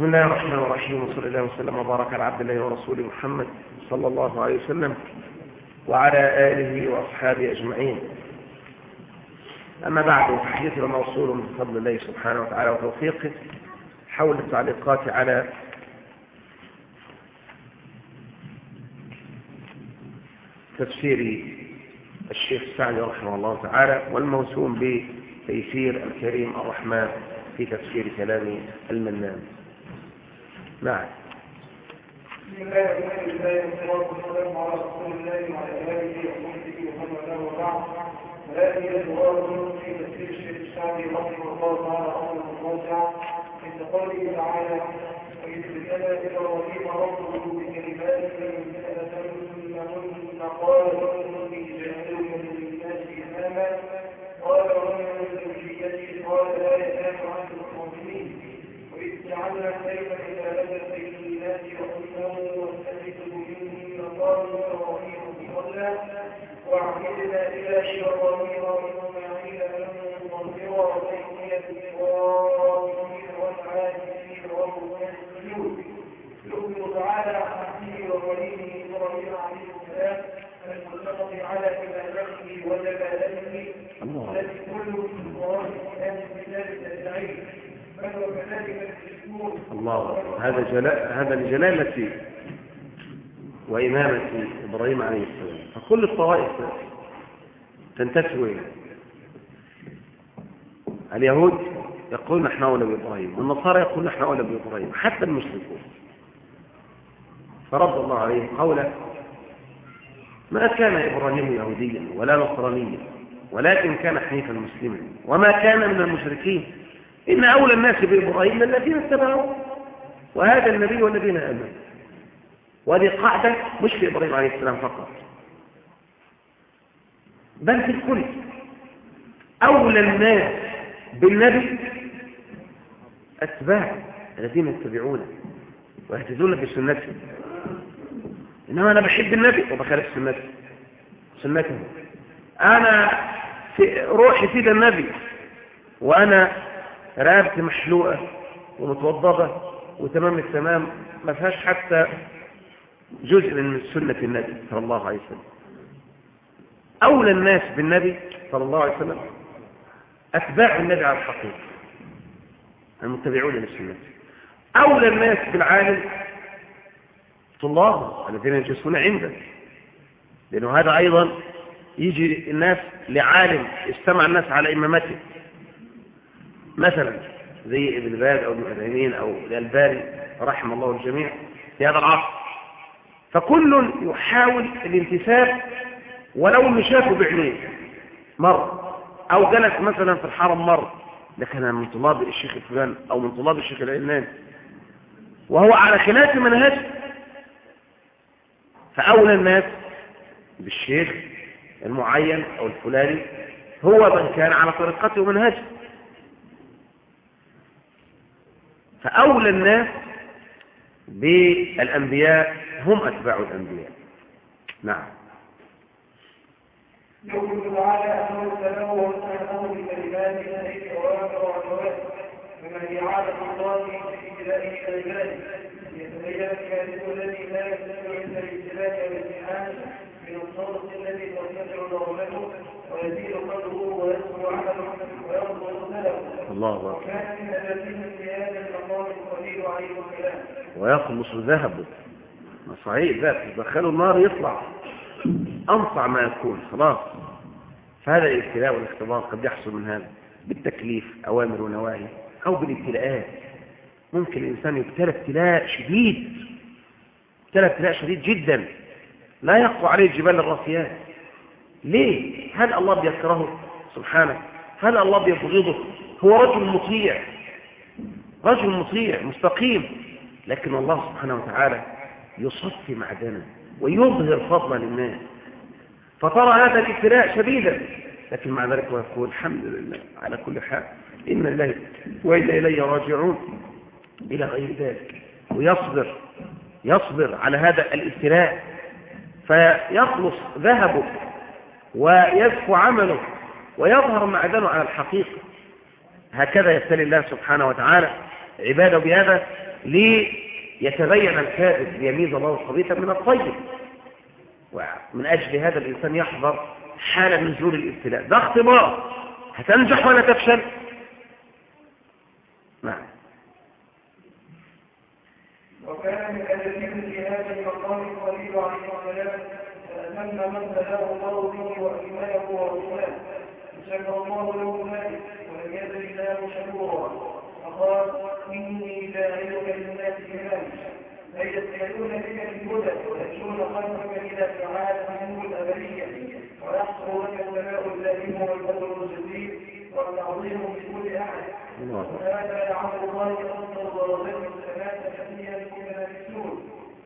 بسم الله الرحمن الرحيم وصلى الله وسلم وبارك على عبد الله ورسوله محمد صلى الله عليه وسلم وعلى آله وأصحابه أجمعين. أما بعد فحديثنا موصول من فضل الله سبحانه وتعالى وتوفيقه حول التعليقات على تفسير الشيخ سعدي رحمه الله تعالى والموسوم بتيسير الكريم الرحمن في تفسير كلام المنان. نعم بسم الله الرحمن الرحيم والصلاه والسلام على رسول الله وعلى اله وصحبه ومن والاه وبعد وهذه الدعاء في تفسير الشيخ الشعبي رحمه الله تعالى الله تعالى عند قوله تعالى واذ ابتلى إبراهيم ربه بكلمات فاتمهن قال اني جاعلك للناس اماما قال ومن ذريتي قال لا ينام عن المؤمنين وإذ جعلنا الليل وعهدنا إلى بيتي للطائفين والعاكفين والركع السجود يخبر تعالى عبده ووليه إبراهيم عليه السلام المتفق على عبادته وجلالته التي كل من الله كان بذلك العلم الله هذا جلاء هذا لجلالة وإمامة إبراهيم عليه السلام. فكل الطوائف تنتسب إليه اليهود يقولون نحن أولى بإبراهيم والنصارى يقولون نحن أولى بإبراهيم حتى المشركون. فرد الله عليه قوله ما كان إبراهيم يهوديا ولا نصرانيا ولكن كان حنيفا مسلما وما كان من المشركين. إن أولى الناس بإبراهيم الذين اتبعوه. وهذا النبي والذين آمنوا. وهذه قاعدة مش في إبراهيم عليه السلام فقط. بل في الكل. أولى الناس بالنبي أتباع الذين يتبعونه ويهتدون بسنته. إنما أنا بحب النبي وبخالف سنته. سنته. أنا في روحي في ده النبي وأنا رقبتي محلوقة ومتوضبة وتمام التمام ما فيهاش حتى جزء من سنة النبي صلى الله عليه وسلم. أولى الناس بالنبي صلى الله عليه وسلم أتباع النبي على الحقيقة. المتبعون للسنة. أولى الناس بالعالم طلاب الذين يجلسون عنده. لأنه هذا أيضا يجي الناس لعالم استمع الناس على إمامته. مثلا زي ابن باز أو ابن أو الألباني رحم الله الجميع في هذا العصر. فكل يحاول الانتساب ولو شافه بعينيه. مرة أو جلس مثلا في الحرم مرة لكن من طلاب الشيخ الفلان أو من طلاب الشيخ العلان وهو على خلاف منهجه فأولى الناس بالشيخ المعين أو الفلاني. هو من كان على طريقته ومنهجه فأولى الناس بالأنبياء. هم أتباع الأنبياء. نعم. يقول تعالى أنه تنوه أنه بكلمات الله أوامر وعنوات مما هي عادة الله في ابتدائه كلمات يتبين الكاتب الذي لا يستمع إلا الابتلاء والامتحان من الصادق الذي ترتفع ضربته ويزيد قدره ويسمو عمله ويرضى سلفه الله أكبر. وكان من الذين في هذا المقام القليل عليه الكلام ويخلص ذهبه صحيح ذات تدخله النار يطلع. أنصع ما يكون خلاص. فهذا الابتلاء والاختبار قد يحصل من هذا بالتكليف أوامر ونواهي أو بالابتلاءات. ممكن الإنسان يبتلى ابتلاء شديد ابتلى ابتلاء شديد جدا. لا يقوى عليه الجبال الراسيات ليه؟ هل الله بيكرهه؟ سبحانه. هل الله بيبغضه؟ هو رجل مطيع. رجل مطيع مستقيم. لكن الله سبحانه وتعالى يصفي معدنه. ويظهر فضلا للناس. فترى هذا الابتلاء شديدا. لكن مع ذلك هو يقول الحمد لله على كل حال إن الله وإلا إلي راجعون إلى غير ذلك. ويصبر يصبر على هذا الابتلاء. فيخلص ذهبه ويزكو عمله ويظهر معدنه على الحقيقة. هكذا يبتلي الله سبحانه وتعالى عبادة بهذا ليتبين الكاذب ليميز الله الخبيث من الطيب. ومن أجل هذا الإنسان يحذر حال نزول الابتلاء. ده اختبار. هتنجح ولا تفشل؟ نعم. وكان من الذين في هذا المقام الخليل عليه السلام فأتم من بلاه الله به وإيمانه ورسوله فشكر الله له ذلك ولم يزل الله شكورا فقال إني جاعلك للناس إماما أي يسألون بك الهدى ويخشون خلقك إلى سعادة منه الأبدية ويحصل لك الثناء الدائم والفضل الجديد والتعظيم بكل أحد. وهذا لعل الله أفضل درجات السماء التي يكون الرسول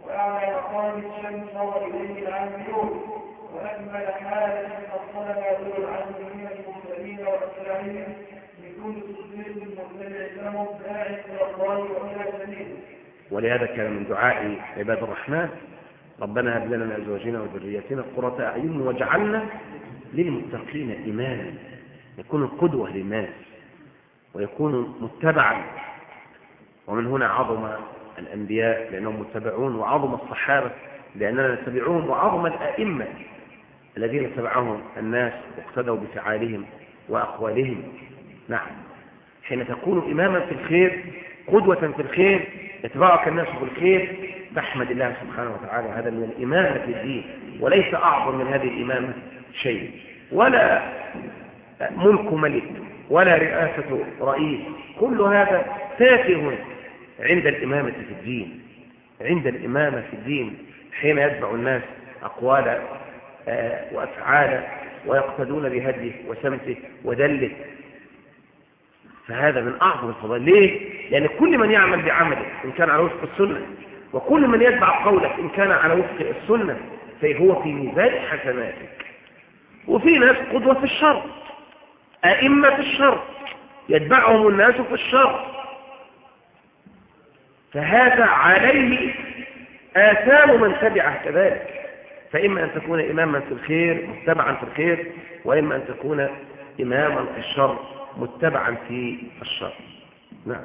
وأعلى مقام الشمس وإليه العاملون. وأكمل حالة أصلنا أولو العزم من المرسلين وأسرعهم بكل صديق متبع لهم داعي إلى الله وإلى سبيله. ولهذا كان من دعاء عباد الرحمن ربنا هب لنا من أزواجنا وذرياتنا قرة أعين واجعلنا للمتقين إماما يكون القدوة للناس ويكون متبعا. ومن هنا عظم الأنبياء لأنهم متبعون وعظم الصحابة لأننا نتبعهم وعظم الأئمة الذين تبعهم الناس واقتدوا بفعالهم وأقوالهم. نعم. حين تكون اماما في الخير قدوة في الخير يتبعك الناس في الخير تحمد الله سبحانه وتعالى هذا من الإمامة في الدين وليس أعظم من هذه الإمامة شيء. ولا ملك ملك ولا رئاسة رئيس كل هذا تافه عند الإمامة في الدين. عند الإمامة في الدين حين يتبع الناس أقوالا وأفعالا ويقتدون بهديه وسمته ودله. فهذا من أعظم الفضائل. ليه؟ لأن كل من يعمل بعمله إن كان على وفق السنة وكل من يتبع قولك إن كان على وفق السنة فهو في ميزان حسناتك. وفي ناس قدوة في الشر أئمة في الشر يتبعهم الناس في الشر. فهذا عليه آثام من تبعه كذلك. فإما أن تكون إماما في الخير متبعا في الخير وإما أن تكون إماما في الشر متبعا في الشر. نعم.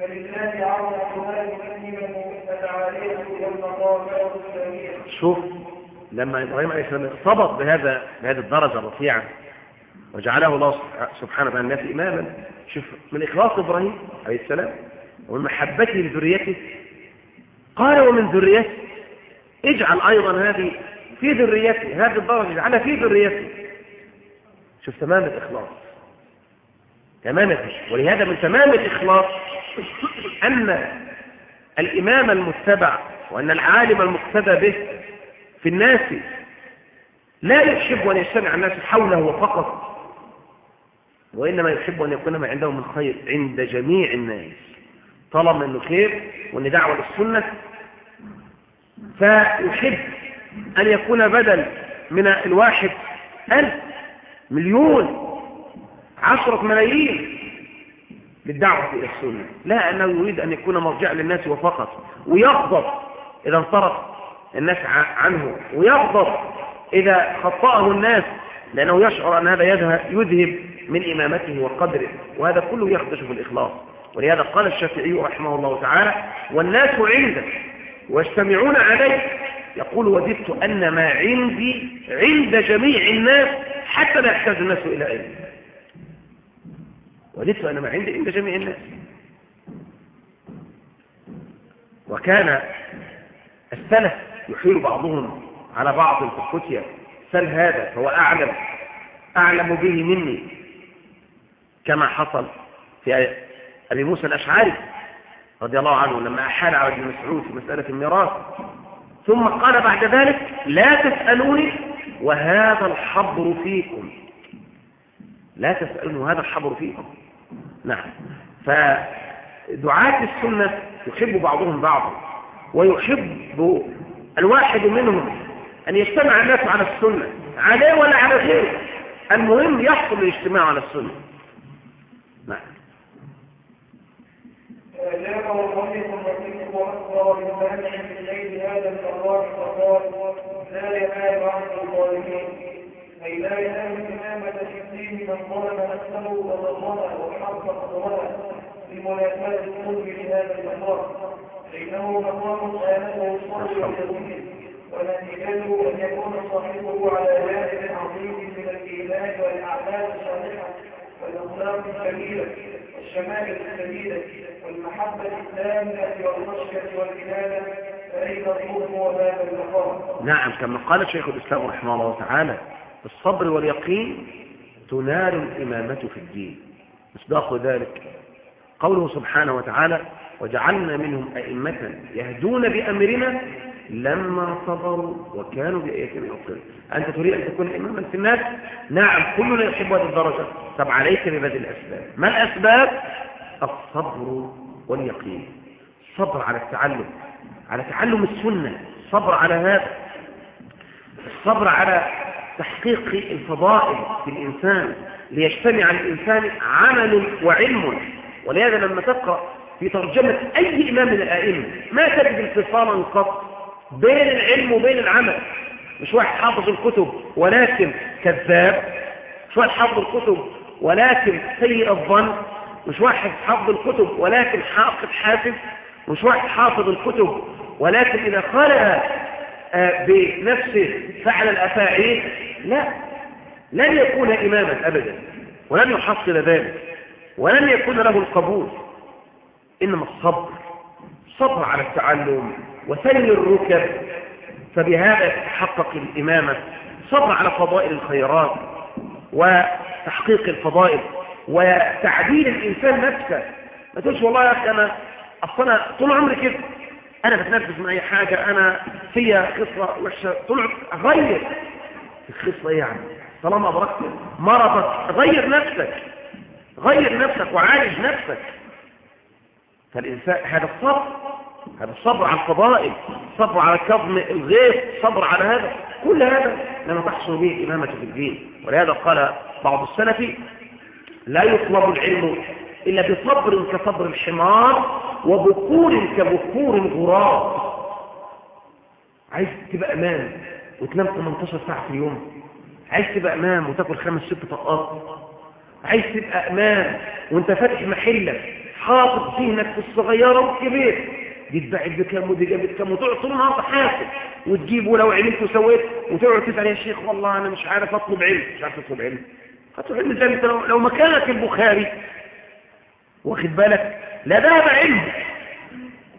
فلله شوف لما إبراهيم عليه السلام ارتبط بهذا بهذه الدرجة الرفيعة وجعله الله سبحانه وتعالى الناس إماما شوف من إخلاص إبراهيم عليه السلام ومن محبته لذريته قال ومن ذريته. اجعل أيضا هذه في ذريته هذه الدرجة اجعلها في ذريته. شوف تمام الإخلاص تمام الإخلاص ولهذا من تمام الإخلاص أن الإمام المتبع وأن العالم المقتدى به في الناس لا يحب أن يجتمع الناس حوله فقط وإنما يحب أن يكون ما عنده من خير عند جميع الناس. طالما أنه خير وأن دعوة للسنة فيحب أن يكون بدل من الواحد ألف مليون عشرة ملايين. للدعوة إلى السنة. لا أنه يريد أن يكون مرجع للناس وفقط ويغضب إذا انصرف الناس عنه ويغضب إذا خطأه الناس لأنه يشعر أن هذا يذهب من إمامته وقدره وهذا كله يخدش في الإخلاص. ولهذا قال الشافعي رحمه الله تعالى والناس عنده ويجتمعون عليه يقول وددت أن ما عندي عند جميع الناس حتى لا يحتاج الناس إلى علم. وددت أن ما عندي عند جميع الناس. وكان السلف يحيل بعضهم على بعض في الفتية. سل هذا فهو أعلم أعلم به مني كما حصل في أبي موسى الأشعري رضي الله عنه لما أحال على ابن مسعود في مسألة الميراث. ثم قال بعد ذلك لا تسألوني وهذا الحبر فيكم. لا تسألوني وهذا الحبر فيكم. نعم. فدعاة السنة يحب بعضهم بعضا ويحب الواحد منهم أن يجتمع الناس على السنة عليه ولا على غيره. المهم يحصل الاجتماع على السنة. نعم. هذا فقال لا ينال عن الظالمين. أي لا الامامه في الدين من ظلم نفسه وظلمها وحرف قدرها لمناسبه القرب لهذا المقام فإنه مقام سالته الصبر واليقين ونتيجته أن يكون صاحبه على جانب عظيم من الإيمان والأعمال الصالحة والأخلاق الكبيره والشمائل السديده والمحبة التامة والخشية والإنابة فأين الظلم وباب المقام نعم كما قال شيخ الإسلام رحمه الله تعالى الصبر واليقين تنال الإمامة في الدين. مصداق ذلك قوله سبحانه وتعالى وجعلنا منهم أئمة يهدون بأمرنا لما صبروا وكانوا بآياتنا يوقنون. أنت تريد أن تكون إماما في الناس؟ نعم كلنا يحب هذه الدرجة. طب عليك ببذل الأسباب. ما الأسباب؟ الصبر واليقين. الصبر على التعلم على تعلم السنة. الصبر على هذا. الصبر على تحقيق الفضائل في الإنسان ليجتمع الإنسان عمل وعلم. ولهذا لما تقرأ في ترجمة أي إمام من الآئمة ما تجد انفصالا قط بين العلم وبين العمل. مش واحد حافظ الكتب ولكن كذاب مش واحد حافظ الكتب ولكن سيء الظن مش واحد حافظ الكتب ولكن حافظ حافظ مش واحد حافظ الكتب ولكن إذا خلق بنفسه فعل الأفاعيل لا. لن يكون إماما أبدا ولن يحصل ذلك ولن يكون له القبول. إنما الصبر صبر على التعلم وسن الركب فبهذا تتحقق الإمامة. صبر على فضائل الخيرات وتحقيق الفضائل وتعديل الإنسان نفسه. ما تقولش والله يا أخي أنا أصلا طول عمري كده. أنا بتنفس من أي حاجة أنا فيها خصلة وحشة. طول غير الخصلة إيه يعني. طالما أدركت مرضك غير نفسك غير نفسك وعالج نفسك. فالإنسان هذا الصبر هذا الصبر على الفضائل صبر على كظم الغيظ صبر على هذا. كل هذا لما تحصل به الإمامة في الدين. ولهذا قال بعض السلف لا يطلب العلم إلا بصبر كصبر الحمار وبكور كبكور الغراب. عايز تبقى أمام وتنام 18 ساعة في اليوم. عايز تبقى أمام وتاكل خمس ست طقات عايز تبقى أمام وأنت فاتح محلك حاطط ذهنك في الصغيرة والكبير دي اتباعت بكام ودي جابت كام وتقعد طول النهار تحاسب. وتجيب ولو عملت وسويت وتقعد تسأل يا شيخ والله أنا مش عارف أطلب علم. مش عارف أطلب علم. أطلب علم زي لو مكانك البخاري. واخد بالك؟ لا ده هذا علم.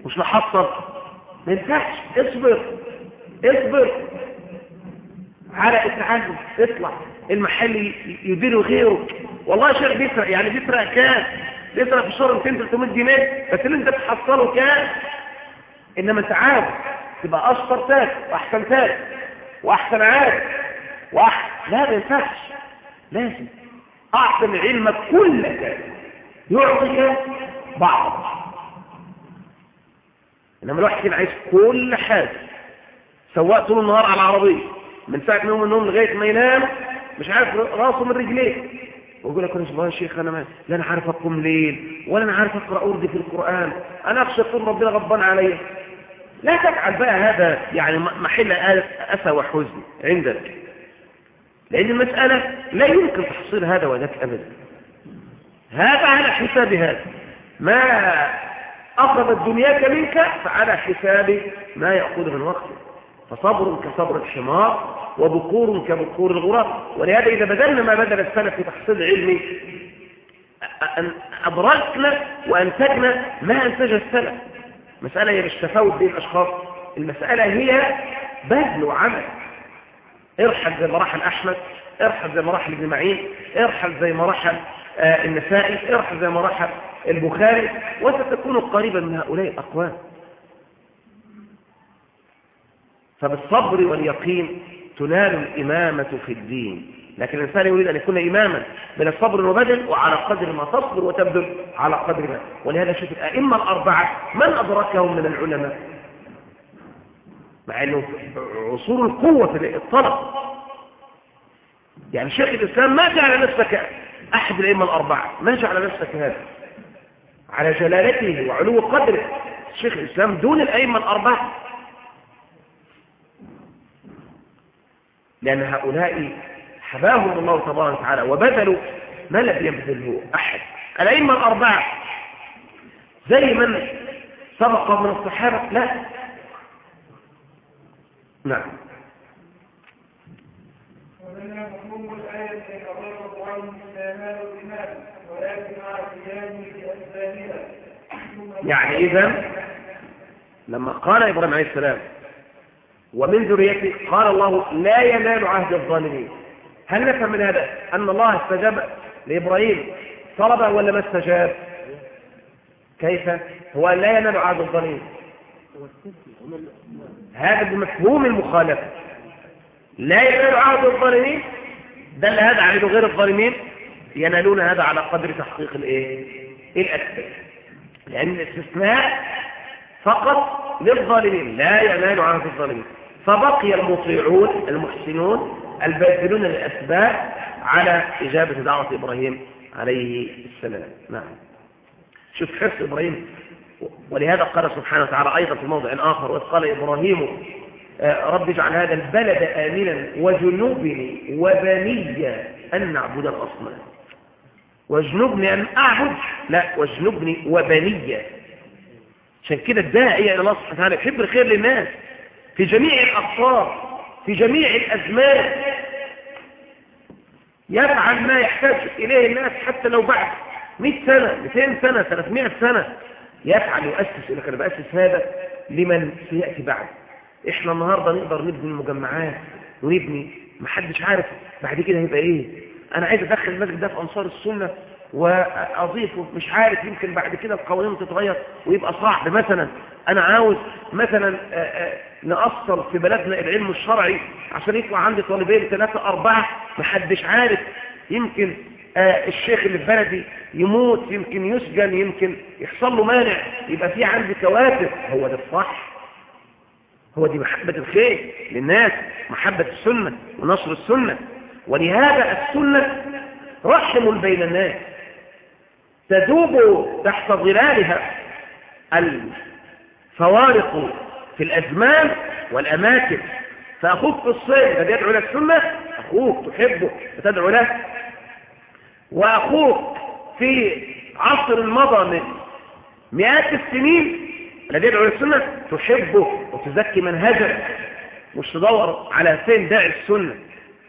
مش محصل ما ينفعش. اصبر. اصبر. على التعلم اطلع. المحل يدير غيره. والله شيخ بيسرق. يعني بيسرق كام؟ بيسرق في الشهر 200 300 جنيه. بس اللي انت بتحصله كام؟ إنما أنت تبقى أشطر تاج وأحسن تاج وأحسن عارف واحسن لا ما ينفعش. لازم. اعطي علمك كلك. يعطيك بعض. إنما الواحد كده عايز كل حاجة سواق طول النهار على العربية من ساعة يوم النوم لغاية ما ينام مش عارف راسه من رجليه. ويقول لك والله يا شيخ أنا ما لا أنا عارف أقوم ليل ولا أنا عارف أقرأ أردي في القرآن أنا أخشى يكون ربنا غضبان عليا لا تفعل بقى هذا يعني محل أسى وحزن عندك. لأن المسألة لا يمكن تحصيل هذا وذاك ابدا. هذا على حساب هذا. ما أخذت دنياك منك فعلى حساب ما يأخذ من وقتك. فصبر كصبر الحمار وبكور كبكور الغراب. ولهذا إذا بذلنا ما بذل السلف في تحصيل علمي أدركنا وأنتجنا ما أنتج السلف. مسألة هي مش تفاوت بين الأشخاص. المسألة هي بذل وعمل ارحل زي مراحل أحمد ارحل زي مراحل ابن معين ارحل زي مراحل النسائي ارحل زي مراحل البخاري وستكون قريبا من هؤلاء الأقوام فبالصبر واليقين تنال الإمامة في الدين. لكن الإنسان يريد أن يكون إماما من الصبر وبذل وعلى قدر ما تصبر وتبذل على قدر ما. ولهذا شوف الأئمة الأربعة من أدركهم من العلماء؟ مع في عصور القوة في الطلب. يعني شيخ الإسلام ما جعل نفسك أحد الأئمة الأربعة. ما جعل نفسك هذا؟ على جلالته وعلو قدره. شيخ الإسلام دون الأئمة الأربعة. لأن هؤلاء حباهم الله تبارك وتعالى وبذلوا ما لم يبذله أحد. الأئمة الأربعة. زي من سبق من الصحابة؟ لا. نعم ومنها مفهوم الآية أن الله عنه السماء والماء ولكن مع القيام بأسبابها يعني إذا لما قال إبراهيم عليه السلام ومن ذريته قال الله لا ينال عهد الظالمين. هل نفهم من هذا أن الله استجاب لإبراهيم؟ طلبه ولا ما استجاب؟ كيف؟ هو لا ينال عهد الظالمين. هذا بمفهوم المخالفة. لا ينال عهد الظالمين؟ دل هذا على غير الظالمين؟ ينالون هذا على قدر تحقيق الايه؟ الأسباب. لأن الاستثناء فقط للظالمين لا ينال عهد الظالمين. فبقي المطيعون المحسنون الباذلون للأسباب على إجابة دعوة إبراهيم عليه السلام. نعم. شوف حرص إبراهيم ولهذا قال سبحانه وتعالى أيضا في موضع آخر وإذ قال إبراهيم آه، رب اجعل هذا البلد امنا وجنوبني وبني أن نعبد الأصنام. واجنبني أن أعبد. لا واجنبني وبني عشان كده الداعية إلى الله سبحانه وتعالى يحب الخير للناس. في جميع الأقطار في جميع الأزمان. يفعل ما يحتاج إليه الناس حتى لو بعد 100 سنة 200 سنة 300 سنة. يفعل يؤسس لك أنا بأسس هذا لمن سيأتي بعد. إحنا النهاردة نقدر نبني المجمعات ونبني محدش عارف بعد كده هيبقى إيه. أنا عايز أدخل المسجد ده في أنصار السنة واضيفه مش عارف يمكن بعد كده القوانين تتغير ويبقى صعب. مثلا أنا عاوز مثلا آه، آه، نأصل في بلدنا العلم الشرعي عشان يطلع عندي طالبين ثلاثة أربعة محدش عارف. يمكن آه، الشيخ اللي في بلدي يموت يمكن يسجن يمكن يحصل له مانع يبقى في عندي كواتب هو ده الصح. هو دي محبة الخير للناس محبة السنة ونشر السنة. ولهذا السنة رحم بين الناس تذوب تحت ظلالها الفوارق في الأزمان والأماكن. فأخوك في الصيف الذي يدعو لك أخوك تحبه وتدعو له. وأخوك في عصر مضى من مئات السنين الذي يدعو للسنة تحبه وتزكي منهجه مش تدور على فين داعي السنة.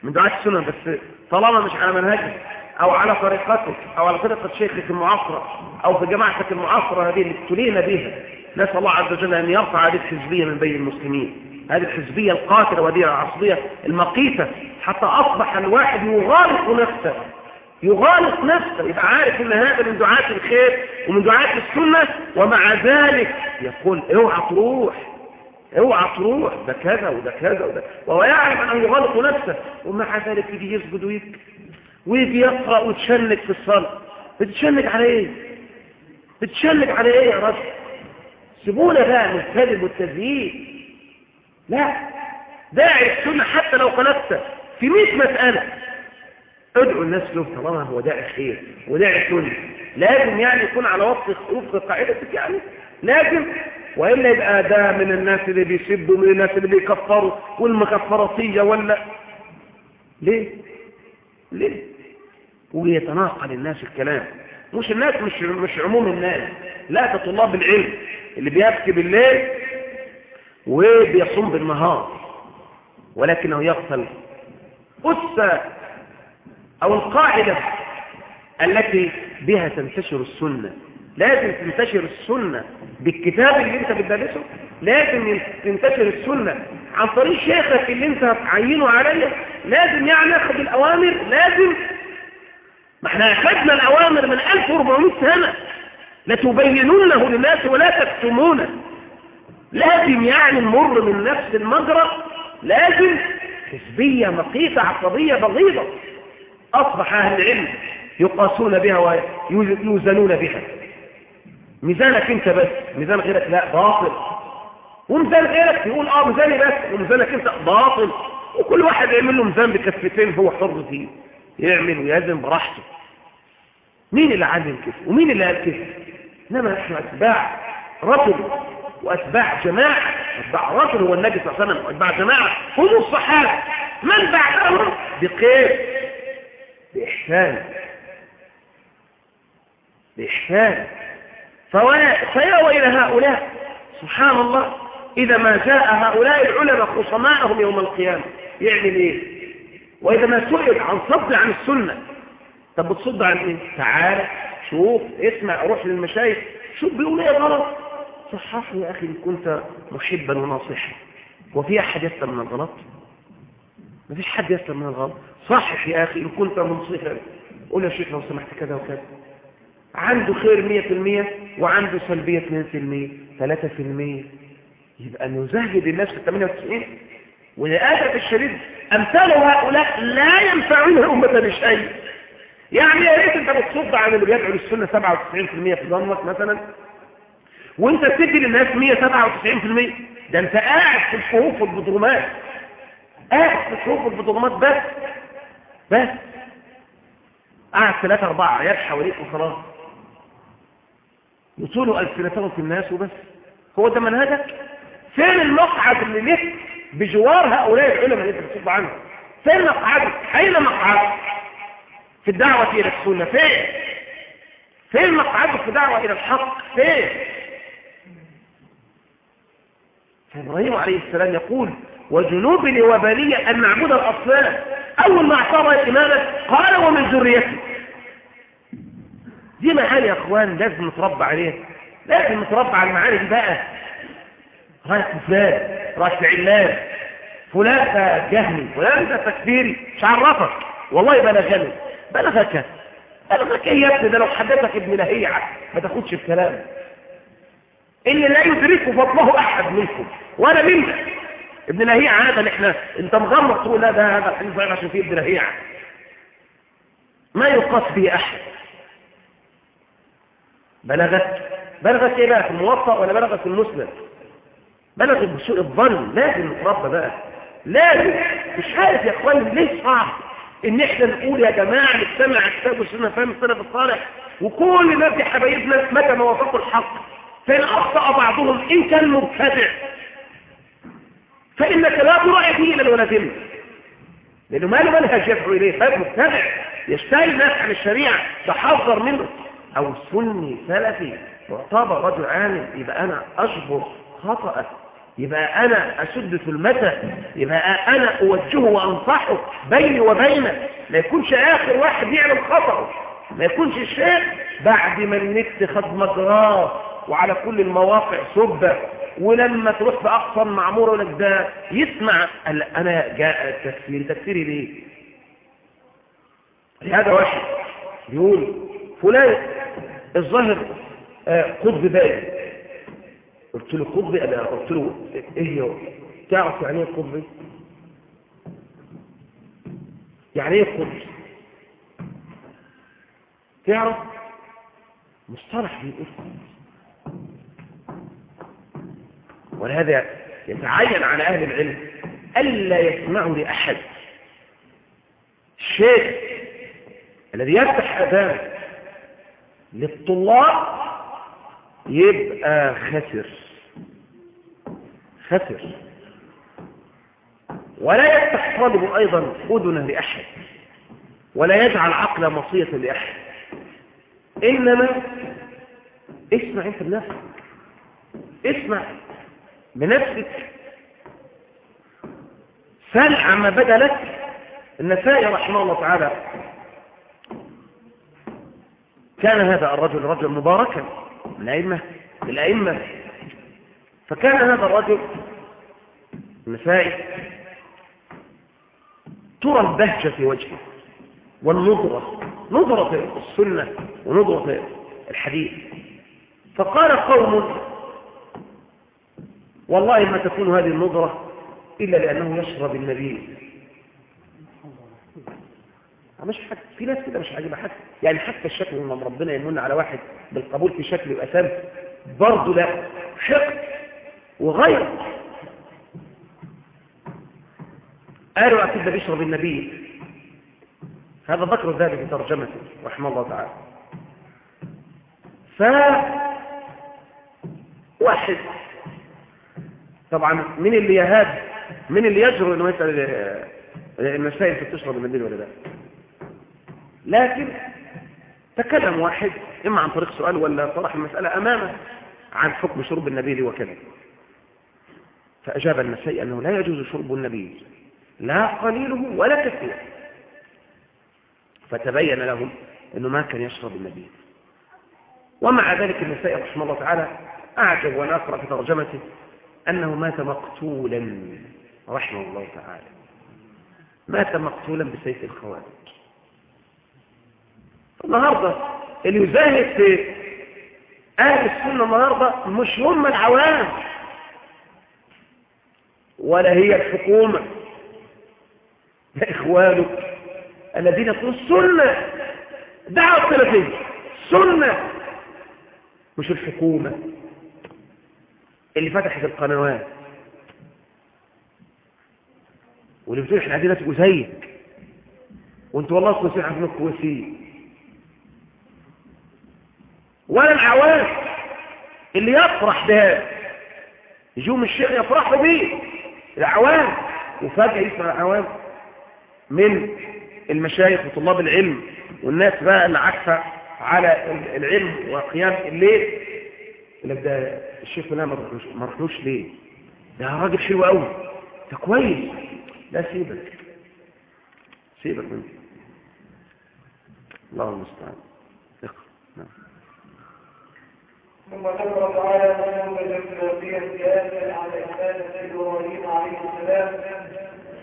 من دعاة السنة بس طالما مش على منهجه أو على طريقتك أو على طريقة شيخك المعاصرة أو في جماعتك المعاصرة هذه اللي ابتلينا بها نسأل الله عز وجل أن يرفع هذه الحزبية من بين المسلمين هذه الحزبية القاتلة وهذه العصبية المقيتة حتى أصبح الواحد يغالط نفسه يغالط نفسه يبقى عارف إن هذا من دعاة الخير ومن دعاة السنة ومع ذلك يقول اوعى تروح. اوعى تروح ده كذا وده كذا وده وهو يعلم أنه يغلط نفسه. ومع ذلك يجي يسجد ويبكي. ويجي يقرأ وتشنك في الصلاة. بتشنك على إيه؟ بتشنك على إيه يا رب؟ سيبونا بقى من الكذب والتزيين لا. داعي السنة حتى لو قلبت في 100 مسألة. ادعو الناس له طالما هو داعي خير وداعي سنة. لازم يعني يكون على وفق وفق قاعدتك يعني. لازم وإلا يبقى ده من الناس اللي بيسبوا من الناس اللي بيكفروا والمكفرطية ولا؟ ليه؟ ليه؟ ويتناقل الناس الكلام. مش الناس مش مش عموم الناس. لا طلاب العلم اللي بيبكي بالليل وبيصوم بالنهار ولكنه يغفل. أس أو القاعدة التي بها تنتشر السنة. لازم تنتشر السنة بالكتاب اللي انت بتدرسه لازم تنتشر السنة عن طريق شيخك اللي انت هتعينه عليا لازم يعني اخذ الأوامر لازم. ما إحنا أخذنا الأوامر من 1400 سنة لتبينونه للناس ولا تكتمونه. لازم يعني نمر من نفس المجرى لازم. حزبية مقيتة عصبية بغيضة. أصبح أهل العلم يقاسون بها ويوزنون بها. ميزانك انت بس ميزان غيرك لا باطل. وميزان غيرك يقول آه ميزاني بس وميزانك انت باطل. وكل واحد يعمل له ميزان بكفتين هو حر فيه. يعمل ويزن براحته. مين اللي علم كده ومين اللي قال كده إنما نحن أتباع رجل وأتباع جماعة. أتباع رجل هو النبي صلى الله عليه وسلم واتباع جماعة. هم الصحابة. من بعدهم؟ بخير بإحسان. بإحسان. فيا ويل هؤلاء. سبحان الله. إذا ما جاء هؤلاء العلماء خصماءهم يوم القيامة. يعمل إيه وإذا ما سئل عن صد عن السنة. طب بتصد عن إيه؟ تعال شوف اسمع روح للمشايخ. شوف بيقول إيه غلط؟ صحح يا أخي إن كنت محبا وناصحا. وفي أحد يسلم من الغلط؟ ما فيش حد يسلم من الغلط. صحح يا أخي إن كنت منصفا. قول يا شيخ لو سمحت كذا وكذا. عنده خير مية في المية وعنده سلبية اثنين في المية ثلاثة في المية. يبقى نزهد الناس في الثمانية وتسعين. وللأسف الشديد أمثال هؤلاء لا ينفعون الأمة بشيء. يعني يا ريت أنت بتصد عن اللي بيدعو للسنة 97% في ظنك مثلا. وأنت بتدي للناس 197% ده أنت قاعد في الصفوف والبطرمات قاعد في الصفوف والبطرمات بس. بس. قاعد ثلاثة أربعة عيال حواليك وخلاص. يطولوا ألسنتهم في الناس وبس. هو ده منهجك؟ فين المقعد اللي لك بجوار هؤلاء العلماء اللي انت بتصب عنهم؟ فين مقعدك؟ أين مقعدك؟ في الدعوة إلى السنة. فين؟ فين مقعدك في الدعوة إلى الحق؟ فين؟ فابراهيم عليه السلام يقول وجنوبني وبني أن نعبد الأصنام. أول ما اعتبر الإمامة قال ومن ذريتي. دي معاني يا إخوان لازم نتربى عليها. لازم نتربى على المعاني دي بقى. رايح فلان رايح لعلان فلان ده جهمي فلان ده تكفيري. مش عرفك. والله بلغني. بلغك. بلغك إيه يا ابني؟ ده لو حدثك ابن لهيعة ما تاخدش الكلام. اللي لا يدركه فضله أحد منكم ولا منا ابن لهيعة هذا اللي إحنا انت مغمض تقول لا ده هذا الحديث ضعيف عشان فيه ابن لهيعة. ما يقاس به أحد. بلغت بلغت إيه بقى؟ في الموطأ ولا بلغت في المسند؟ بلغت بسوء الظن. لازم نتربى بقى. لازم. مش عارف يا اخوان ليه صعب إن إحنا نقول يا جماعة نجتمع كتاب والسنة فاهم السلف الصالح وكل الناس دي حبايبنا متى ما وافقوا الحق فإن أخطأ بعضهم إن كان مبتدع. فإنك لا تراعي فيه الا ولا ذمه لأنه ما له منهج يدعو إليه. فهو مبتدع. يشتري الناس عن الشريعة. تحذر منه. أو سني سلفي معتبر رجل عالم يبقى أنا اشبر خطأ يبقى أنا أسد المتى يبقى أنا أوجهه وأنصحه بيني وبينه. ما يكونش آخر واحد يعلم خطأه ما يكونش الشيخ بعد ما النت خد مجراه وعلى كل المواقع سبة ولما تروح في أقصى المعمورة لك ده يسمع. قال أنا جاء تكفيري تكفيري ليه؟ هذا واحد يقول فلان الظاهر قطب باين قلت له قطبي أنا قلت له إيه هو تعرف يعني إيه قطبي يعني إيه قطبي تعرف؟ مصطلح بيقول ولهذا يتعين على أهل العلم ألا يسمعوا لأحد. الشيخ الذي يفتح اذانه للطلاب يبقى خسر. خسر. ولا يفتح طالب أيضا أذنه لأحد ولا يجعل عقل مصية لأحد. إنما اسمع أنت بنفسك اسمع بنفسك سل عما بدا لك النسائي رحمه الله تعالى. كان هذا الرجل رجل مباركا من الأئمة الأئمة. فكان هذا الرجل النسائي. ترى البهجة في وجهه والنظرة نظرة السنة ونظرة الحديث. فقال قوم والله ما تكون هذه النظرة إلا لأنه يشرب النبي مش حد في ناس كده مش عاجبها حد يعني حتى الشكل لما ربنا يمن على واحد بالقبول في شكل وأسام برضه لا حقد وغيره قالوا أكيد ده بيشرب النبي. هذا ذكر ذلك في ترجمته رحمه الله تعالى. ف واحد. طبعا من اللي يهاد من اللي يجرؤ إنه يسأل المسائل في تشرب النبي ولا لا؟ لكن تكلم واحد إما عن طريق سؤال ولا طرح المسألة أمامه عن حكم شرب النبيذ وكذا. فأجاب النسائي أنه لا يجوز شرب النبيذ لا قليله ولا كثير. فتبين لهم أنه ما كان يشرب النبيذ. ومع ذلك النسائي رحمه الله تعالى أعجب وأنا اقرا في ترجمته أنه مات مقتولا رحمه الله تعالى. مات مقتولا بسيف الخوارج. النهارده اللي يزاهد في أهل السنة النهارده مش هم العوام ولا هي الحكومة. يا اخوانك الذين يقولون السنة دعوه السلفيه سنة مش الحكومة. اللي فتحت القنوات واللي بتقول إحنا عايزين نبقوا زيك وأنتوا والله كويسين عارفين كويسين. ولا العوام اللي يفرح بهذا يجوم الشيخ يفرحوا بيه. العوام وفجأة يسمع العوام من المشايخ وطلاب العلم والناس بقى اللي عارفة على العلم وقيام الليل. لك ده الشيخ فلان ما رحلوش ليه؟ ده راجل حلو قوي. ده كويس. لا سيبك. سيبك منه. الله المستعان. ثم ذكر تعالى أنه في زياده على انسان سيد إبراهيم عليه السلام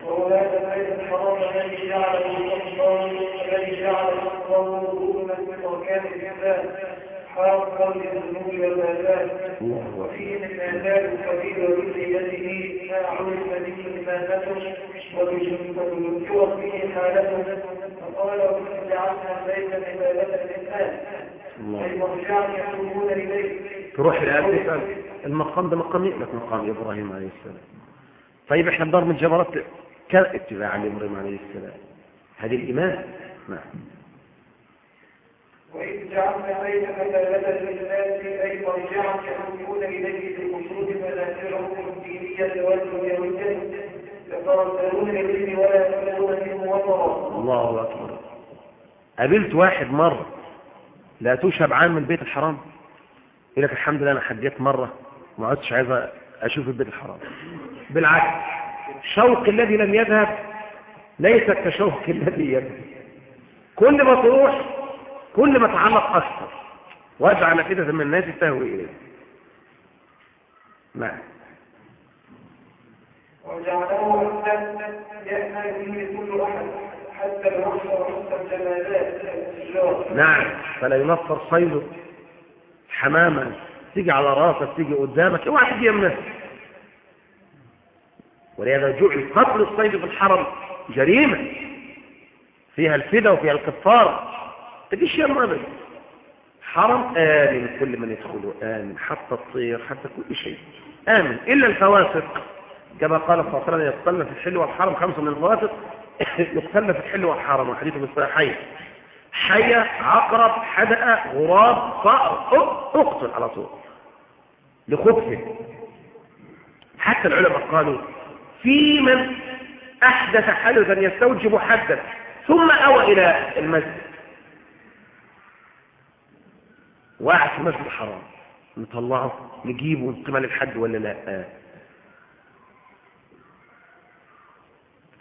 وهو هذا البيت الحرام الذي جعله الله الذي جعله الله من اركان الاسلام حرام قول الذنوب والآثام وفيه من آثار الكبير وذريته ما علم به إمامته وذكرت به حالته فقال ومن جعلنا بيتا عبادة للناس. تروح الآن تسأل المقام ده مقام لك مقام إبراهيم عليه السلام. طيب إحنا بضرب الجمرات كاتباع لإبراهيم عليه السلام. هذه الإيمان. نعم. وإذ جعلنا مثابة للناس أي إليه بالقصود الدينية والدنيوية. يترددون إليه ولا يأخذون منه وطرا. الله أكبر. قابلت واحد مرة لا تشهب عام من البيت الحرام. يقول لك الحمد لله أنا حجيت مرة ما عدتش عايز أشوف البيت الحرام. بالعكس شوق الذي لم يذهب ليس كشوق الذي يذهب. كل ما تروح كل ما تعلق أكثر. واجعل كده من الناس تهوي إليه. نعم. وجعله به كل أحد حتى نعم فلا ينفر صيده. حمامة تيجي على راسك تيجي قدامك اوعى تيجي يمنك ولهذا جعل قتل الصيد في الحرم جريمة. فيها الفدا وفيها الكفارة. تجيش يا ابدا. حرم آمن كل من يدخله آمن حتى الطير حتى كل شيء. آمن إلا الفواسق. كما قال عليه وسلم يقتلن في الحل والحرم خمسة من الفواسق. يقتلن في الحل والحرم وحديث بالصحيحين حية عقرب حدقة غراب صقر أقتل على طول. لخبثه حتى العلماء قالوا في من أحدث حدثا يستوجب حدا ثم أوى إلى المسجد. واحد في المسجد الحرام. نطلعه نجيبه ونقيمه للحد ولا لا؟ آه.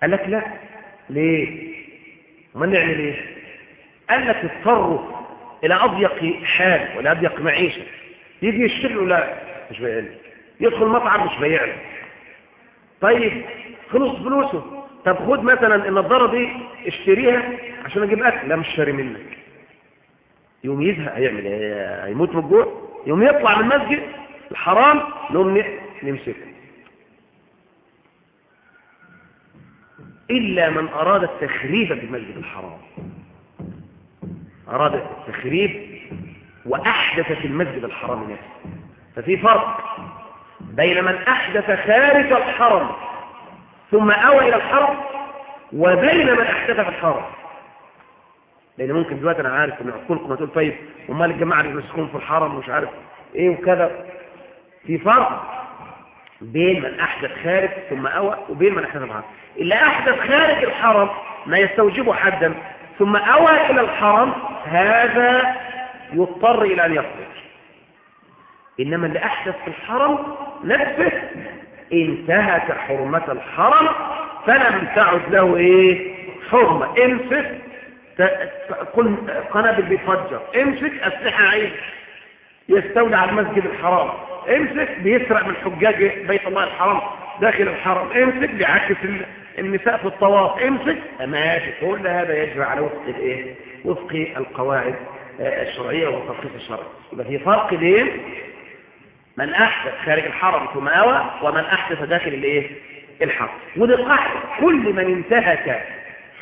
قال لك لا. ليه؟ ما نعمل إيه قال لك اضطروا إلى أضيق حال ولا أضيق معيشة. يجي يشتغل لا مش بيعلم يدخل مطعم مش بيعلم طيب خلص فلوسه. طب خد مثلا النضاره دي اشتريها عشان أجيب أكل. لا مش شاري منك. يوم يزهق هيعمل إيه؟ هيموت من الجوع؟ يوم يطلع من المسجد الحرام نقوم نمسكه إلا من أراد التخريب في المسجد الحرام. أراد التخريب وأحدث في المسجد الحرام نفسه. ففي فرق بين من أحدث خارج الحرم ثم أوى إلى الحرم وبين من أحدث في الحرم. لأن ممكن دلوقتي أنا عارف إن عقولكم هتقول طيب أمال الجماعة اللي بيمسكون في الحرم مش عارف إيه وكذا. في فرق بين من أحدث خارج ثم أوى وبين من أحدث الحرم. اللي أحدث خارج الحرم ما يستوجبه حدا ثم أوى إلى الحرم هذا يضطر إلى أن يخرج. إنما اللي أحدث في الحرم نفسه انتهك حرمة الحرم فلم تعد له إيه؟ حرمة. امسك قنابل بيفجر. امسك أسلحة عين. يستولي على المسجد الحرام. امسك بيسرق من حجاج بيت الله الحرام داخل الحرم. امسك بيعكس النساء في الطواف. امسك. ماشي. كل هذا يجري على وفق الايه؟ وفق القواعد الشرعية والترخيص الشرعي يبقى في فرق بين من أحدث خارج الحرم ثم أوى ومن أحدث داخل الايه؟ الحرم. ودي قاعدة. كل من انتهك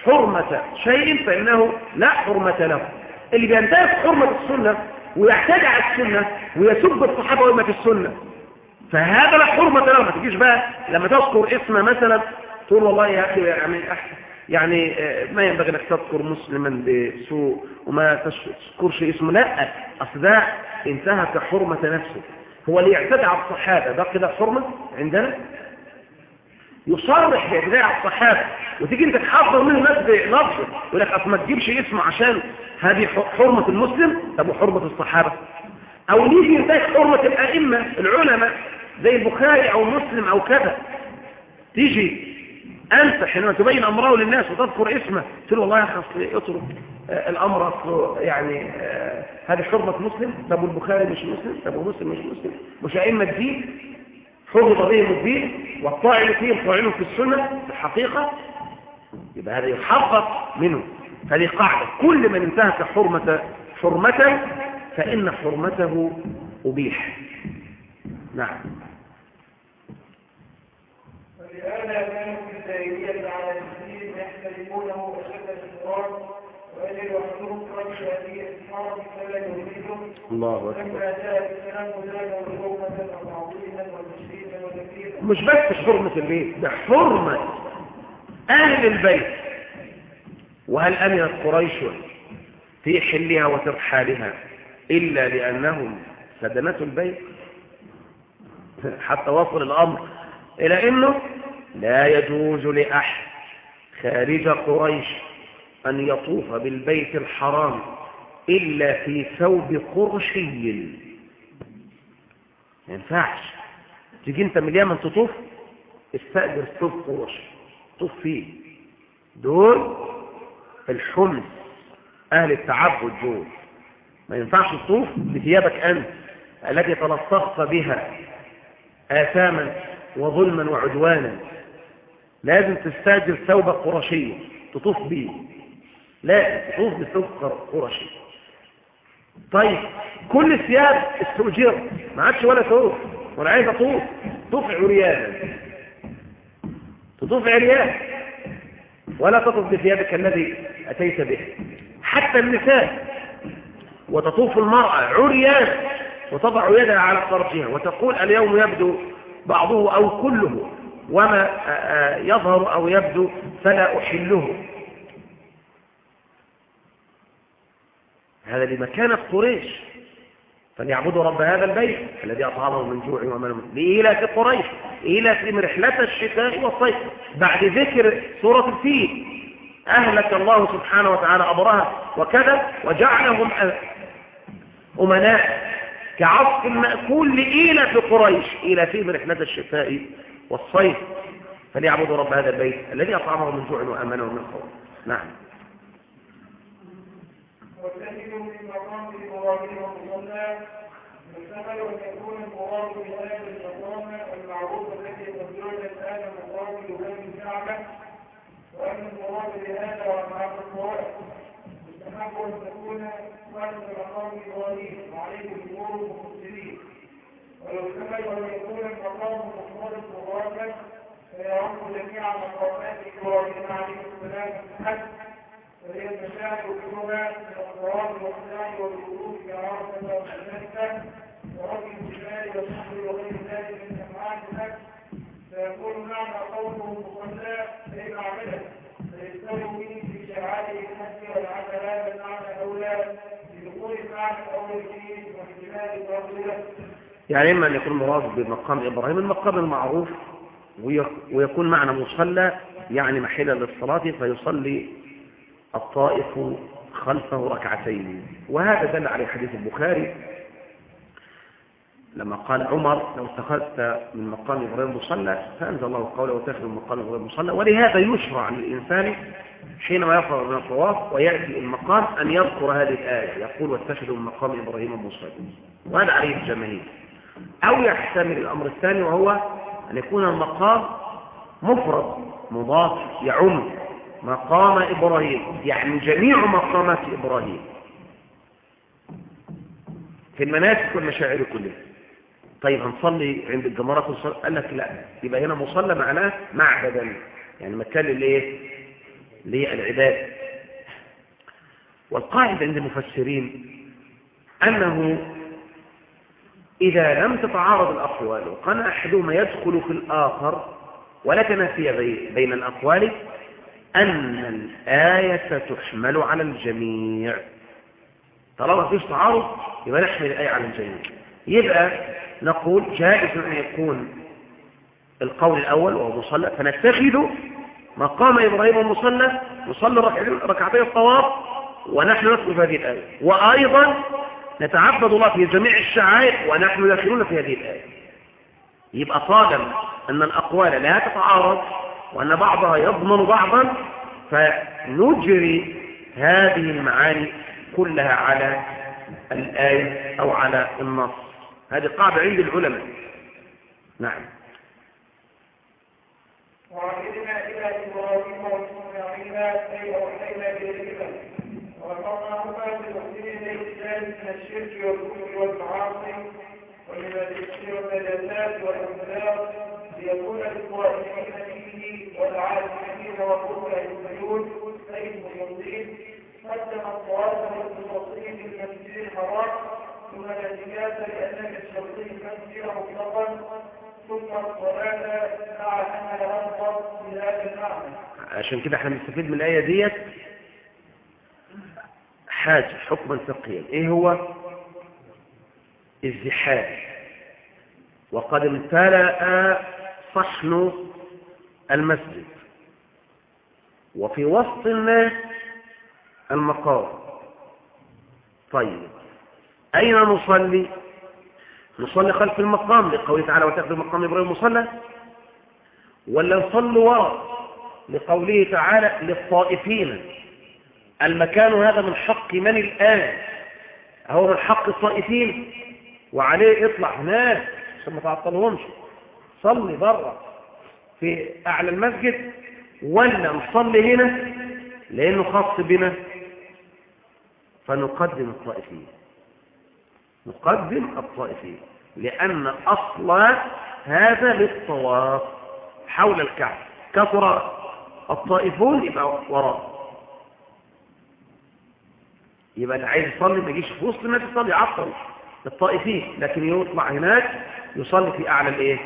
حرمة شيء فإنه لا حرمة له. اللي بينتهك حرمة السنة ويعتدي على السنة ويسب الصحابة وما في السنة. فهذا لا حرمة له ما تجيش بقى لما تذكر اسم مثلا تقول والله يا أخي يعني احسن يعني ما ينبغي إنك تذكر مسلما بسوء وما تذكرش اسمه. لا أصل ده انتهك حرمة نفسه هو اللي يعتدي على الصحابة. ده كده حرمة عندنا؟ يصرح باعتداء على الصحابة. وتيجي أنت تحضر منه الناس بلفظه يقول لك أصل ما تجيبش اسمه عشان هذه حرمة المسلم طب وحرمة الصحابة؟ أو نيجي ينتهك حرمة الأئمة العلماء زي البخاري أو مسلم أو كذا. تيجي أنت حينما تبين أمره للناس وتذكر اسمه تقول والله أخي اترك آه الأمر أصله يعني آه هذه حرمة مسلم. طب والبخاري مش مسلم؟ طب ومسلم مش مسلم؟ مش أئمة الدين؟ حرم بهم الدين؟ والطاعن فيهم طاعن في السنة الحقيقة؟ يبقى هذا يحقق منه. هذه قاعدة. كل من انتهك حرمة حرمة فإن حرمته أبيح. نعم. ولهذا كانوا في الجاهلية على المسلمين يحترمونه أشد الاحترام وأجل وحدهم رجل هذه الحرم فلا يريدهم الله أكبر. لما جاء السلام زاده حرمة وتعظيما وتشريفا وتكريما مش بس حرمة البيت ده حرمة أهل البيت. وهل أمنت قريش في حلها وترحالها إلا لأنهم سدنته البيت. حتى وصل الأمر إلى أنه لا يجوز لأحد خارج قريش أن يطوف بالبيت الحرام إلا في ثوب قرشي. ما ينفعش. تيجي أنت من اليمن تطوف؟ استأجر ثوب قرشي طوف فيه. دول الحمص أهل التعبد دول. ما ينفعش تطوف بثيابك أنت التي تلصقت بها آثاما وظلما وعدوانا. لازم تستاجر ثوب قرشي تطوف به لا تطوف بثوب قرشي. طيب كل الثياب استؤجرت ما عادش ولا ثوب. ولا عايز أطوف. طوف عريانا تطوف عريان. ولا تطوف بثيابك الذي أتيت به. حتى النساء وتطوف المرأة عريان وتضع يدها على فرجها وتقول اليوم يبدو بعضه أو كله وما يظهر أو يبدو فلا أحله. هذا لمكانة قريش. فليعبدوا رب هذا البيت الذي أطعمهم من جوع ومن لإيلاف قريش. إيلاف رحلة الشتاء والصيف. بعد ذكر سورة الفيل. أهلك الله سبحانه وتعالى أبرها وكذا وجعلهم أمناء كعصف مأكول لإيلة قريش. إلى فيهم رحلة الشتاء والصيف فليعبدوا رب هذا البيت الذي أطعمهم من جوع وأمنهم من خوف. نعم. وتجد في مقام أن يكون المراد بهذا المقام المعروف الذي الآن باب الكعبة وأن المراد بهذا الطوائف يستحق أن تكون صاحب مقام إبراهيم وعليه جمهور المفسرين ويحتمل أن يكون المقام مفرد مباركا فيعم جميع مقامات إبراهيم عليه السلام الحج وهي المشاعر كلها من الأقوال والسعي والوقوف كعرفة ومزدلفة ورمي الجبال والنحر وغير ذلك من أفعال النفس فيكون معنى قوله مصلى غير عمله فيستوي به في شعائر النفس والعمل هذا المعنى اولى لدخول فيه واحتمال يعني إما أن يكون مراد بمقام إبراهيم المقام المعروف ويك- ويكون معنى مصلى يعني محلا للصلاة فيصلي الطائف خلفه ركعتين. وهذا دل عليه حديث البخاري لما قال عمر لو اتخذت من مقام إبراهيم مصلى فأنزل الله قوله واتخذ من مقام إبراهيم مصلى. ولهذا يشرع للإنسان حينما يفرغ من الطواف ويأتي المقام أن يذكر هذه الآية يقول واتخذوا من مقام إبراهيم مصلى. وهذا عليه الجماهير أو يحتمل الأمر الثاني وهو أن يكون المقام مفرد مضاف يعم مقام إبراهيم يعني جميع مقامات إبراهيم. في المناسك والمشاعر كلها. طيب هنصلي عند الجمرات قال لك لا. يبقى هنا مصلى معناه معبدا. يعني مكان للإيه؟ للعباد. والقاعدة عند المفسرين أنه إذا لم تتعارض الأقوال وكان أحدهما يدخل في الآخر ولا تنافي بي- بين الأقوال أن الآية تحمل على الجميع. طالما فيش تعارض يبقى نحمل الآية على الجميع. يبقى نقول جائز أن يكون القول الأول وهو مصلى فنتخذ مقام إبراهيم المصلى نصلي ركعتين- ركعتي الطواف ونحن نطلب هذه الآية. وأيضا نتعبد الله في جميع الشعائر ونحن داخلون في هذه الآية. يبقى طالما أن الأقوال لا تتعارض وأن بعضها يضمن بعضا فنجري هذه المعاني كلها على الآية أو على النص. هذه قاعدة عند العلماء. نعم. وعهدنا إلى إبراهيم وإسماعيل أي وحينا إليهما وأمرناهما بتحسين الإنسان من الشرك والكفر والمعاصي ومن الإثم والنجاسات والأنفاق ليكون للظالمين فيه والعالمين وقوم يؤمنون أي المصلين قدم الطواف والمصلين في المسجد الحرام. ثم الاعتكاف لأن الشرطي المسجد مطلقا ثم الصلاة مع أنها بهذا المعنى. عشان كده إحنا بنستفيد من الآية ديت. حاجة حكما فقهيا. إيه هو؟ الزحام. وقد امتلأ صحن المسجد. وفي وسط الناس المقام. طيب. أين نصلي؟ نصلي خلف المقام لقوله تعالى وتأخذ مقام إبراهيم مصلى. ولا نصلي وراء لقوله تعالى للطائفين. المكان هذا من حق من الآن؟ هو من حق الطائفين. وعليه اطلع هناك عشان ما تعطلهمش. صلي بره في أعلى المسجد. ولا نصلي هنا لأنه خاص بنا. فنقدم الطائفين. نقدم الطائفين لأن أصل هذا للطواف حول الكعبة. كثر الطائفون يبقى وراء. يبقى اللي عايز يصلي ما يجيش في وسط الناس يصلي يعطل الطائفين. لكن يطلع هناك يصلي في أعلى الإيه؟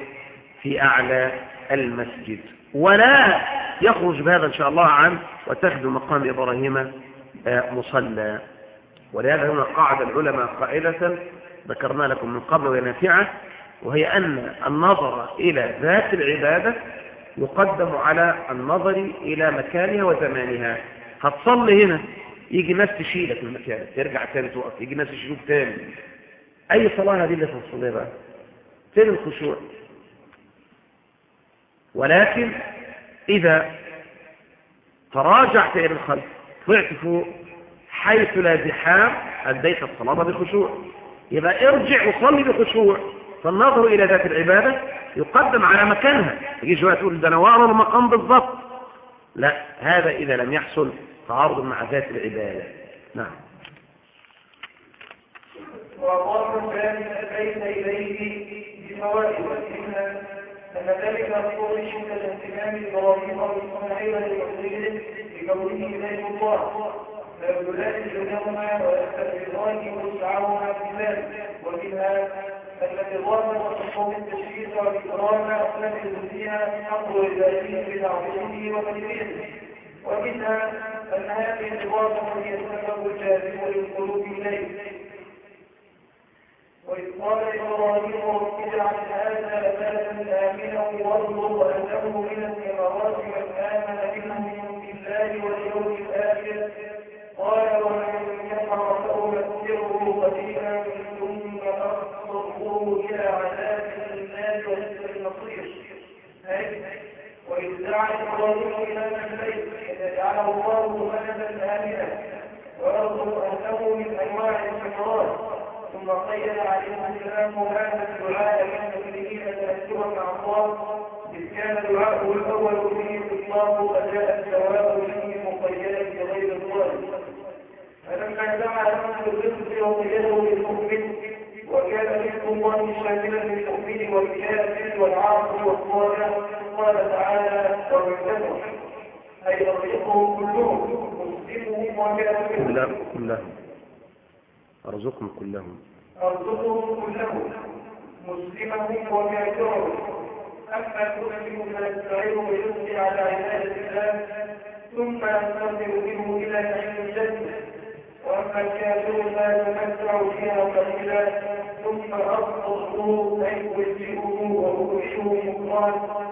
في أعلى المسجد. ولا يخرج بهذا إن شاء الله عن واتخذ مقام إبراهيم آه، مصلى. ولهذا هنا قاعد العلماء قائلة ذكرنا لكم من قبل وهي نافعة وهي أن النظر إلى ذات العبادة يقدم على النظر إلى مكانها وزمانها. هتصلي هنا يجي ناس تشيلك من مكانك ترجع تاني تقف يجي ناس يشيلوك تاني. أي صلاة هذه اللي تصليها بقى؟ فين الخشوع؟ ولكن إذا تراجعت إلى الخلف طلعت فوق حيث لا زحام أديت الصلاة بخشوع. يبقى ارجع وصلي بخشوع. فالنظر إلى ذات العبادة يقدم على مكانها. يجي شوية تقول ده أنا ورا المقام بالضبط. لا هذا إذا لم يحصل تعارض مع ذات العبادة. نعم. وقال كان أتيت إليه بفوائد. منها أن ذلك أفضل شدة اهتمام إبراهيم وإسماعيل لوحدهم بقوله إليه الله. فيبذلان جنهما ويستفرضان وسعهما في ذلك ومنها أن النظام وتصوم التشريع والإكرام أسلم فيها حق ذاته بتعظيمه وتكريمه ومنها أن هذه النظام هي السبب الجاذب للقلوب إليه وإذ قال إبراهيم رب اجعل هذا بلدا آمنا وارزق أهله من الثمرات من آمن منهم بالله واليوم الآخر قال ومن كفر فأمسره قليلا ثم أخصره إلى عذاب النار وبئس المصير أي دعا إبراهيم فجعله الله بلدا آمنا ويرزق أهله من أنواع الثمرات ثم قيد عليه السلام هذا الدعاء للمسلمين تأثرا مع الله إذ كان دعاءه الأول فيه الإطلاق فجاء الثواب فيه مقيدا بغير الظالم فلما دعا له بالرزق وقيده للمؤمن وكان رزق الله شاملا للمؤمن والكافر والعاصي والصالح قال تعالى ومن كفر أي رزقهم كلهم. مسلمهم وكافرهم كلهم كلهم. أرزقهم كلهم. أرزقهم كلهم. مسلمهم وكافرهم أما كل منهم فيستعين ويلقي على عبادة الله ثم ينتظر منه إلى نعيم الجنة. وأما الكافر فيتمتع فيها قليلا ثم أصدقه أي ألجئه وأبشره مكرها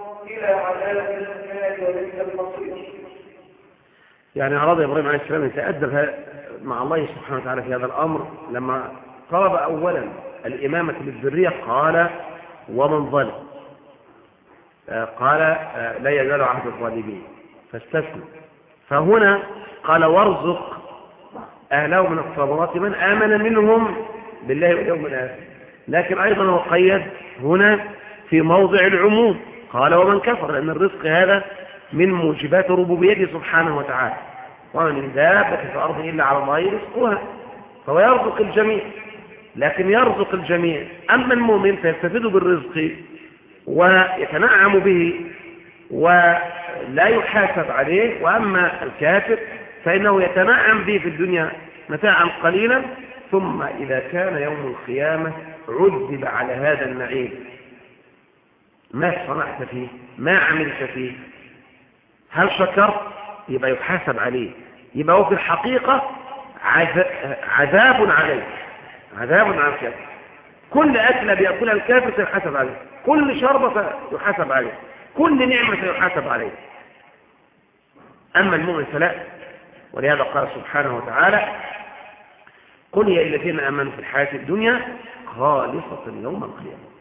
يعني أراد إبراهيم عليه السلام أن يتأدب مع الله سبحانه وتعالى في هذا الأمر لما طلب أولا الإمامة بالذرية قال ومن ظلم. آه، قال آه، لا يزال عهد الظالمين. فاستثنى فهنا قال وارزق أهله من الثمرات من آمن منهم بالله واليوم الآخر. لكن أيضا هو قيد هنا في موضع العموم. قال ومن كفر لأن الرزق هذا من موجبات ربوبيته سبحانه وتعالى. وما من دابة في الأرض إلا على الله رزقها فهو يرزق الجميع. لكن يرزق الجميع. أما المؤمن فيستفيد بالرزق ويتنعم به ولا يحاسب عليه. وأما الكافر فإنه يتنعم به في الدنيا متاعا قليلا ثم إذا كان يوم القيامة عذب على هذا النعيم. ما صنعت فيه؟ ما عملت فيه؟ هل شكرت؟ يبقى يحاسب عليه يبقى هو في الحقيقة عذاب عليه عذاب على الكافر كل أكلة بيأكلها الكافر سيحاسب عليه كل شربة سيحاسب عليه كل نعمة سيحاسب عليه أما المؤمن فلا. ولهذا قال سبحانه وتعالى قل يا الذين آمنوا في الحياة الدنيا خالصة يوم القيامة.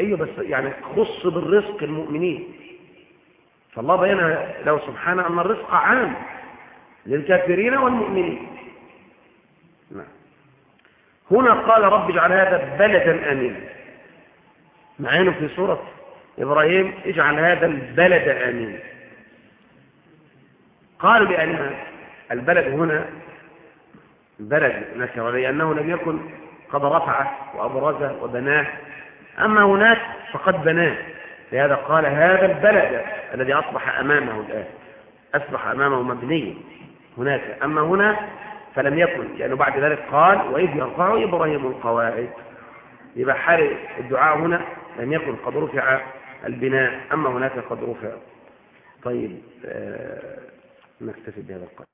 أيوة بس يعني خص بالرزق المؤمنين. فالله بين له سبحانه أن الرزق عام للكافرين والمؤمنين. نعم. هنا قال رب اجعل هذا بلدا امينا مع انه في سورة إبراهيم اجعل هذا البلد امينا قالوا لأن البلد هنا بلد نكر لأنه لم يكن قد رفعه وأبرزه وبناه. أما هناك فقد بناه. لهذا قال هذا البلد الذي أصبح أمامه الآن. أصبح أمامه مبنيا هناك. أما هنا فلم يكن لأنه بعد ذلك قال وإذ يرفع إبراهيم القواعد. يبقى حال الدعاء هنا لم يكن قد رفع البناء أما هناك قد رفع. طيب آه نكتفي بهذا القدر.